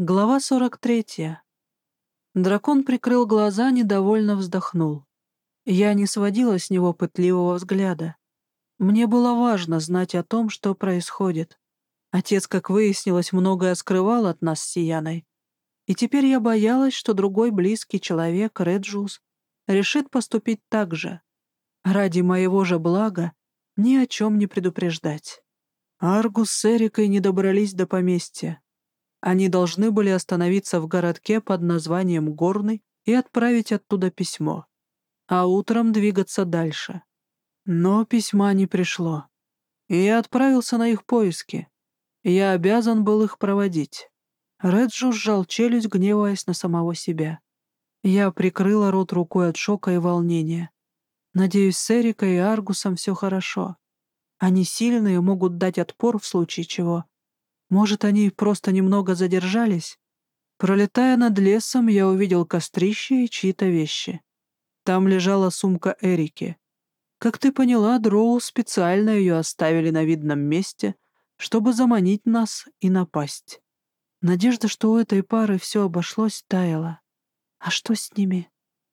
Глава 43. Дракон прикрыл глаза, недовольно вздохнул. Я не сводила с него пытливого взгляда. Мне было важно знать о том, что происходит. Отец, как выяснилось, многое скрывал от нас с Сияной. И теперь я боялась, что другой близкий человек, Реджус, решит поступить так же. Ради моего же блага ни о чем не предупреждать. Аргус с Эрикой не добрались до поместья. Они должны были остановиться в городке под названием Горный и отправить оттуда письмо, а утром двигаться дальше. Но письма не пришло. И я отправился на их поиски. Я обязан был их проводить. Реджу сжал челюсть, гневаясь на самого себя. Я прикрыла рот рукой от шока и волнения. Надеюсь, с Эрикой и Аргусом все хорошо. Они сильные, могут дать отпор в случае чего. Может, они просто немного задержались? Пролетая над лесом, я увидел кострище и чьи-то вещи. Там лежала сумка Эрики. Как ты поняла, Дроу специально ее оставили на видном месте, чтобы заманить нас и напасть. Надежда, что у этой пары все обошлось, таяла. А что с ними?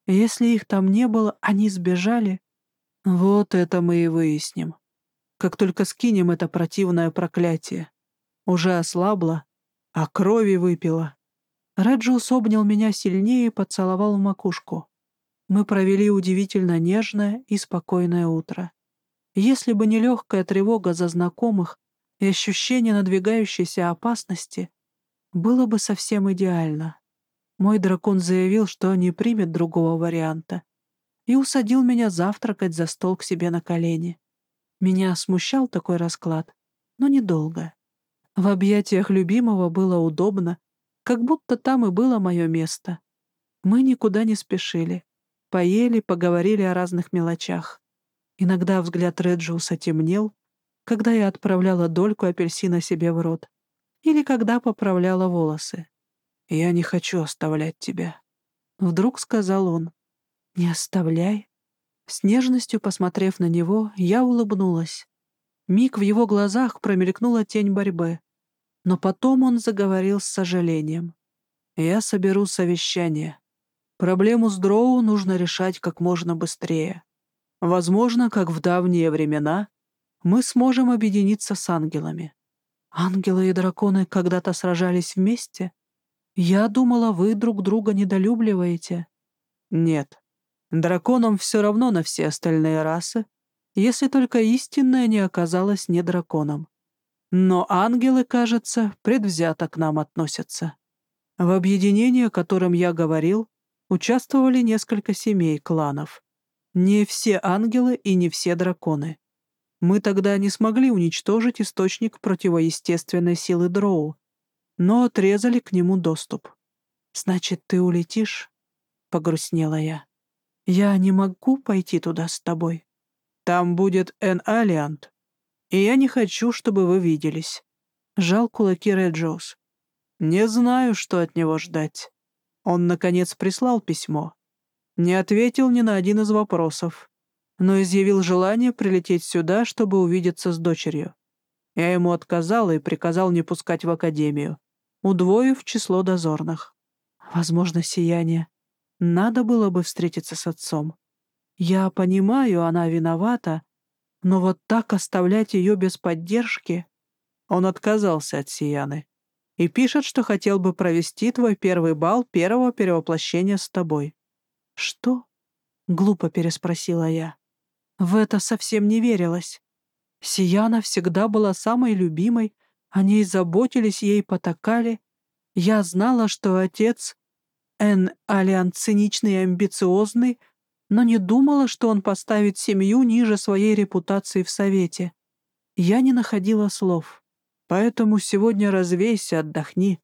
Если их там не было, они сбежали? Вот это мы и выясним. Как только скинем это противное проклятие. Уже ослабла, а крови выпила. Реджиус обнял меня сильнее и поцеловал в макушку. Мы провели удивительно нежное и спокойное утро. Если бы не легкая тревога за знакомых и ощущение надвигающейся опасности, было бы совсем идеально. Мой дракон заявил, что не примет другого варианта, и усадил меня завтракать за стол к себе на колени. Меня смущал такой расклад, но недолго. В объятиях любимого было удобно, как будто там и было мое место. Мы никуда не спешили. Поели, поговорили о разных мелочах. Иногда взгляд Реджиуса темнел, когда я отправляла дольку апельсина себе в рот или когда поправляла волосы. «Я не хочу оставлять тебя», — вдруг сказал он. «Не оставляй». С нежностью посмотрев на него, я улыбнулась. Миг в его глазах промелькнула тень борьбы. Но потом он заговорил с сожалением. «Я соберу совещание. Проблему с дроу нужно решать как можно быстрее. Возможно, как в давние времена, мы сможем объединиться с ангелами. Ангелы и драконы когда-то сражались вместе? Я думала, вы друг друга недолюбливаете. Нет. Драконам все равно на все остальные расы, если только истинная не оказалась не драконом. Но ангелы, кажется, предвзято к нам относятся. В объединении, о котором я говорил, участвовали несколько семей кланов. Не все ангелы и не все драконы. Мы тогда не смогли уничтожить источник противоестественной силы Дроу, но отрезали к нему доступ. «Значит, ты улетишь?» — погрустнела я. «Я не могу пойти туда с тобой. Там будет Эн Алиант, и я не хочу, чтобы вы виделись». Жал кулаки Реджоус. «Не знаю, что от него ждать. Он, наконец, прислал письмо. Не ответил ни на один из вопросов, но изъявил желание прилететь сюда, чтобы увидеться с дочерью. Я ему отказал и приказал не пускать в академию, удвоив число дозорных. Возможно, сияние. Надо было бы встретиться с отцом. Я понимаю, она виновата, но вот так оставлять ее без поддержки... Он отказался от Сияны и пишет, что хотел бы провести твой первый бал первого перевоплощения с тобой. «Что?» — глупо переспросила я. В это совсем не верилось. Сияна всегда была самой любимой, о ней заботились, ей потакали. Я знала, что отец Эн Алиан циничный и амбициозный, но не думала, что он поставит семью ниже своей репутации в Совете. Я не находила слов. Поэтому сегодня развейся, отдохни.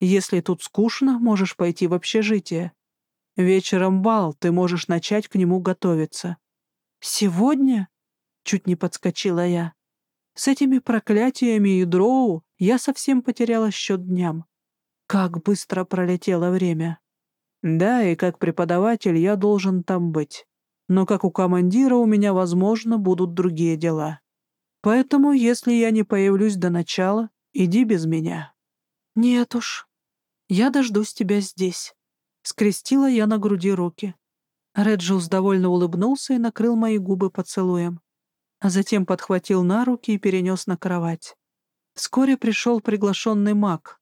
Если тут скучно, можешь пойти в общежитие. Вечером бал, ты можешь начать к нему готовиться. Сегодня? Чуть не подскочила я. С этими проклятиями и дроу я совсем потеряла счет дням. Как быстро пролетело время. Да, и как преподаватель я должен там быть. Но как у командира у меня, возможно, будут другие дела. Поэтому, если я не появлюсь до начала, иди без меня». «Нет уж». «Я дождусь тебя здесь». Скрестила я на груди руки. Реджиус довольно улыбнулся и накрыл мои губы поцелуем, а затем подхватил на руки и перенес на кровать. Вскоре пришел приглашенный маг,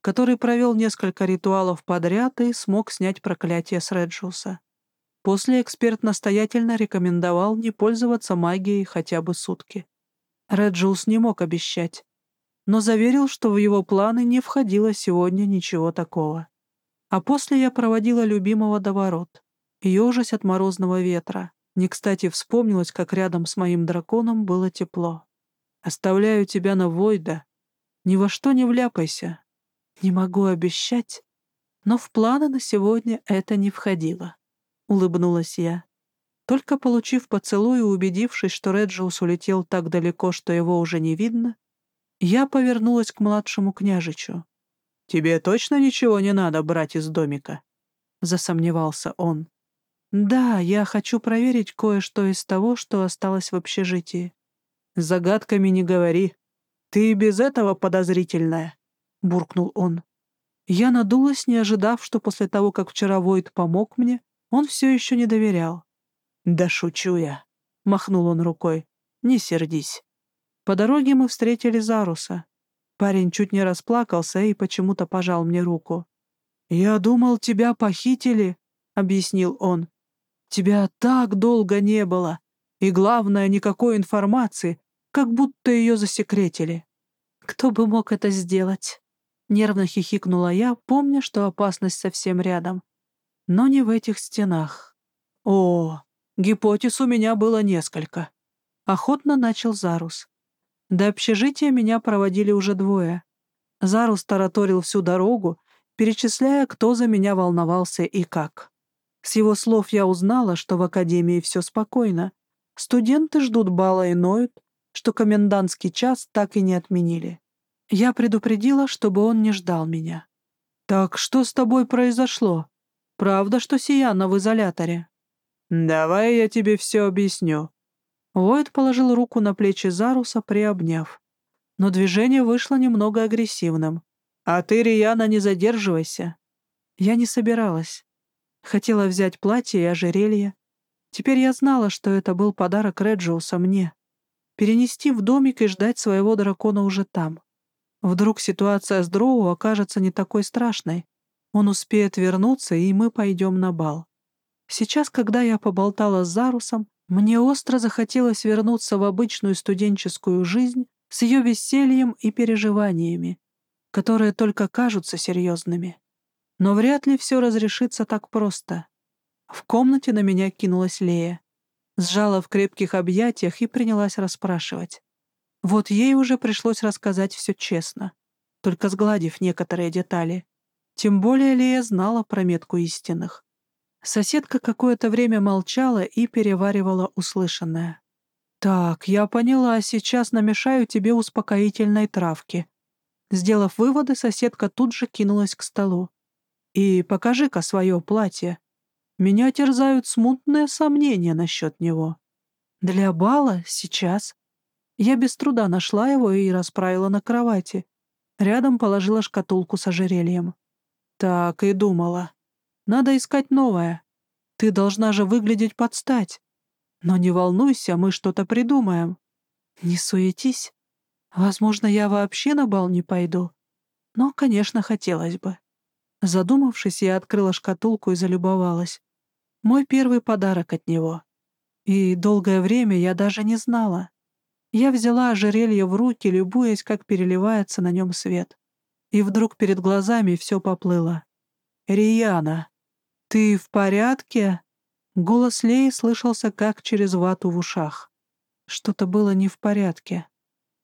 который провел несколько ритуалов подряд и смог снять проклятие с Реджиуса. После эксперт настоятельно рекомендовал не пользоваться магией хотя бы сутки. Реджиус не мог обещать, но заверил, что в его планы не входило сегодня ничего такого. А после я проводила любимого до ворот, ежась от морозного ветра. Не кстати вспомнилось, как рядом с моим драконом было тепло. «Оставляю тебя на Войда. Ни во что не вляпайся. Не могу обещать, но в планы на сегодня это не входило», — улыбнулась я. Только получив поцелуй и убедившись, что Реджиус улетел так далеко, что его уже не видно, я повернулась к младшему княжичу. «Тебе точно ничего не надо брать из домика?» — засомневался он. «Да, я хочу проверить кое-что из того, что осталось в общежитии». «Загадками не говори. Ты и без этого подозрительная», — буркнул он. Я надулась, не ожидав, что после того, как вчера Войт помог мне, он все еще не доверял. «Да шучу я», — махнул он рукой. «Не сердись». По дороге мы встретили Заруса. Парень чуть не расплакался и почему-то пожал мне руку. «Я думал, тебя похитили», — объяснил он. «Тебя так долго не было, и, главное, никакой информации, как будто ее засекретили». «Кто бы мог это сделать?» Нервно хихикнула я, помня, что опасность совсем рядом. Но не в этих стенах. «О, гипотез у меня было несколько», — охотно начал Зарус. До общежития меня проводили уже двое. Зарус тараторил всю дорогу, перечисляя, кто за меня волновался и как. С его слов я узнала, что в академии все спокойно. Студенты ждут бала и ноют, что комендантский час так и не отменили. Я предупредила, чтобы он не ждал меня. «Так что с тобой произошло? Правда, что Сияна в изоляторе?» «Давай я тебе все объясню», Войд положил руку на плечи Заруса, приобняв. Но движение вышло немного агрессивным. «А ты, Рияна, не задерживайся». Я не собиралась. Хотела взять платье и ожерелье. Теперь я знала, что это был подарок Реджиуса мне. Перенести в домик и ждать своего дракона уже там. Вдруг ситуация с Дроу окажется не такой страшной. Он успеет вернуться, и мы пойдем на бал. Сейчас, когда я поболтала с Зарусом, мне остро захотелось вернуться в обычную студенческую жизнь с ее весельем и переживаниями, которые только кажутся серьезными. Но вряд ли все разрешится так просто. В комнате на меня кинулась Лея. Сжала в крепких объятиях и принялась расспрашивать. Вот ей уже пришлось рассказать все честно, только сгладив некоторые детали. Тем более Лея знала про метку истинных. Соседка какое-то время молчала и переваривала услышанное. «Так, я поняла, сейчас намешаю тебе успокоительной травки». Сделав выводы, соседка тут же кинулась к столу. «И покажи-ка свое платье. Меня терзают смутные сомнения насчет него. Для бала сейчас». Я без труда нашла его и расправила на кровати. Рядом положила шкатулку с ожерельем. Так и думала. Надо искать новое. Ты должна же выглядеть под стать. Но не волнуйся, мы что-то придумаем. Не суетись. Возможно, я вообще на бал не пойду. Но, конечно, хотелось бы. Задумавшись, я открыла шкатулку и залюбовалась. Мой первый подарок от него. И долгое время я даже не знала. Я взяла ожерелье в руки, любуясь, как переливается на нем свет. И вдруг перед глазами все поплыло. «Рияна!» «Ты в порядке?» Голос Леи слышался как через вату в ушах. Что-то было не в порядке.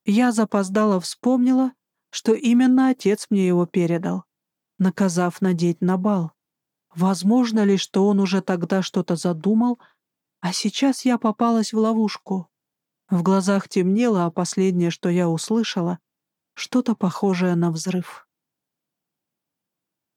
Я запоздала вспомнила, что именно отец мне его передал, наказав надеть на бал. Возможно ли, что он уже тогда что-то задумал, а сейчас я попалась в ловушку? В глазах темнело, а последнее, что я услышала, что-то похожее на взрыв.